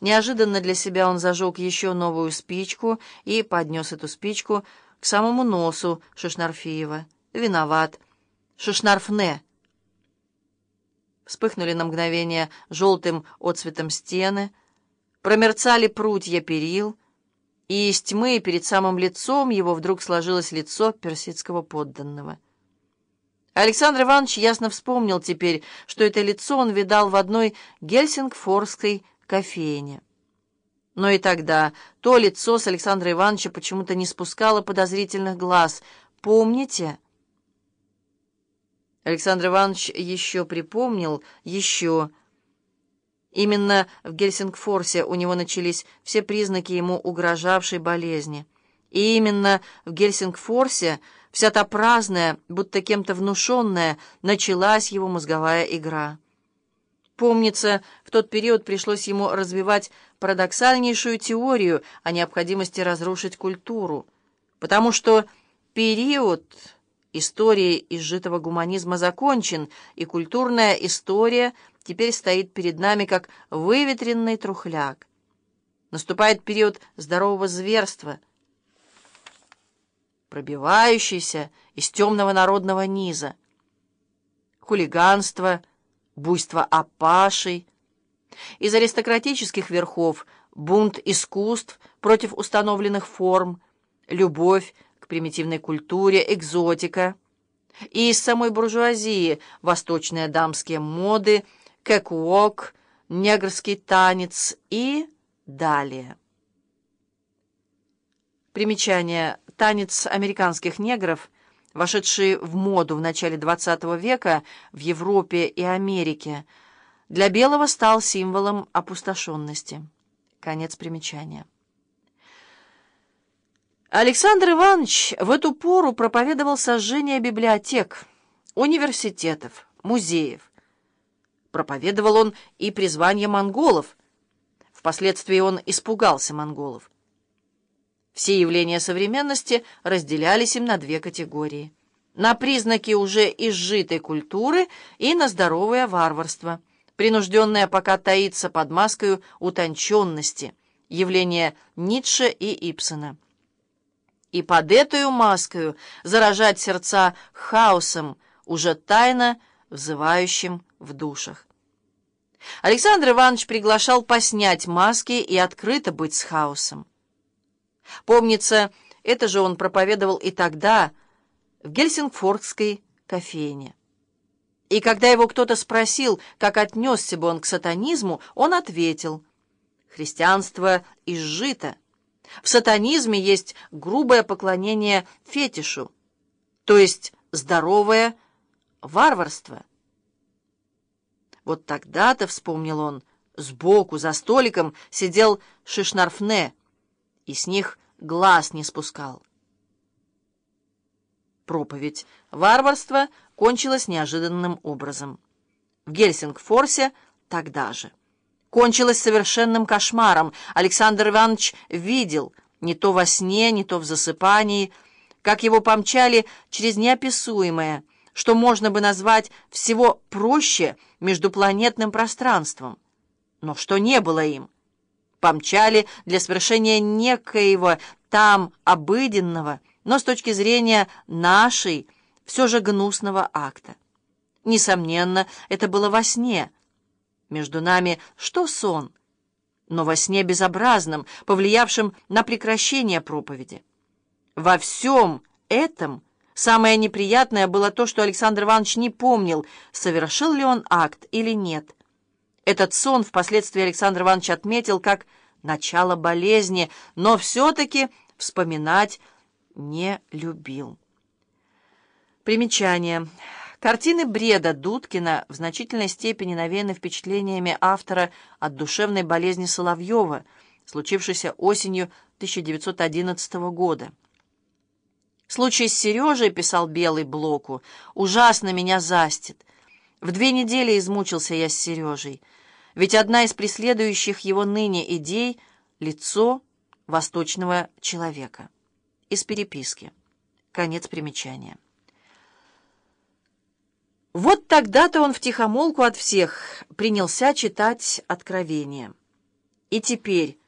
Неожиданно для себя он зажег еще новую спичку и поднес эту спичку к самому носу Шишнарфиева. Виноват. Шишнарфне. Вспыхнули на мгновение желтым отцветом стены, промерцали прутья перил, и из тьмы перед самым лицом его вдруг сложилось лицо персидского подданного. Александр Иванович ясно вспомнил теперь, что это лицо он видал в одной гельсингфорской кофейне. Но и тогда то лицо с Александра Ивановича почему-то не спускало подозрительных глаз. «Помните?» Александр Иванович еще припомнил, еще... Именно в Гельсингфорсе у него начались все признаки ему угрожавшей болезни. И именно в Гельсингфорсе вся та праздная, будто кем-то внушенная, началась его мозговая игра. Помнится, в тот период пришлось ему развивать парадоксальнейшую теорию о необходимости разрушить культуру, потому что период истории изжитого гуманизма закончен, и культурная история теперь стоит перед нами как выветренный трухляк. Наступает период здорового зверства, пробивающийся из темного народного низа, хулиганство, буйство апашей, из аристократических верхов бунт искусств против установленных форм, любовь к примитивной культуре, экзотика, и из самой буржуазии восточные дамские моды, кэк-уок, негрский танец и далее. Примечание. Танец американских негров – вошедший в моду в начале XX века в Европе и Америке, для белого стал символом опустошенности. Конец примечания. Александр Иванович в эту пору проповедовал сожжение библиотек, университетов, музеев. Проповедовал он и призвание монголов. Впоследствии он испугался монголов. Все явления современности разделялись им на две категории. На признаки уже изжитой культуры и на здоровое варварство, принужденное пока таится под маской утонченности, явление Ницше и Ипсона. И под эту маскою заражать сердца хаосом, уже тайно взывающим в душах. Александр Иванович приглашал поснять маски и открыто быть с хаосом. Помнится, это же он проповедовал и тогда, в Гельсингфордской кофейне. И когда его кто-то спросил, как отнесся бы он к сатанизму, он ответил, «Христианство изжито. В сатанизме есть грубое поклонение фетишу, то есть здоровое варварство». Вот тогда-то, вспомнил он, сбоку за столиком сидел Шишнарфне, и с них глаз не спускал. Проповедь варварства кончилась неожиданным образом. В Гельсингфорсе тогда же. Кончилась совершенным кошмаром. Александр Иванович видел, не то во сне, не то в засыпании, как его помчали через неописуемое, что можно бы назвать всего проще междупланетным пространством, но что не было им помчали для совершения некоего там обыденного, но с точки зрения нашей, все же гнусного акта. Несомненно, это было во сне. Между нами что сон? Но во сне безобразным, повлиявшим на прекращение проповеди. Во всем этом самое неприятное было то, что Александр Иванович не помнил, совершил ли он акт или нет. Этот сон впоследствии Александр Иванович отметил как начало болезни, но все-таки вспоминать не любил. Примечание. Картины бреда Дудкина в значительной степени навеяны впечатлениями автора от душевной болезни Соловьева, случившейся осенью 1911 года. «Случай с Сережей, — писал Белый Блоку, — ужасно меня застит. В две недели измучился я с Сережей». Ведь одна из преследующих его ныне идей — лицо восточного человека. Из переписки. Конец примечания. Вот тогда-то он втихомолку от всех принялся читать Откровение. И теперь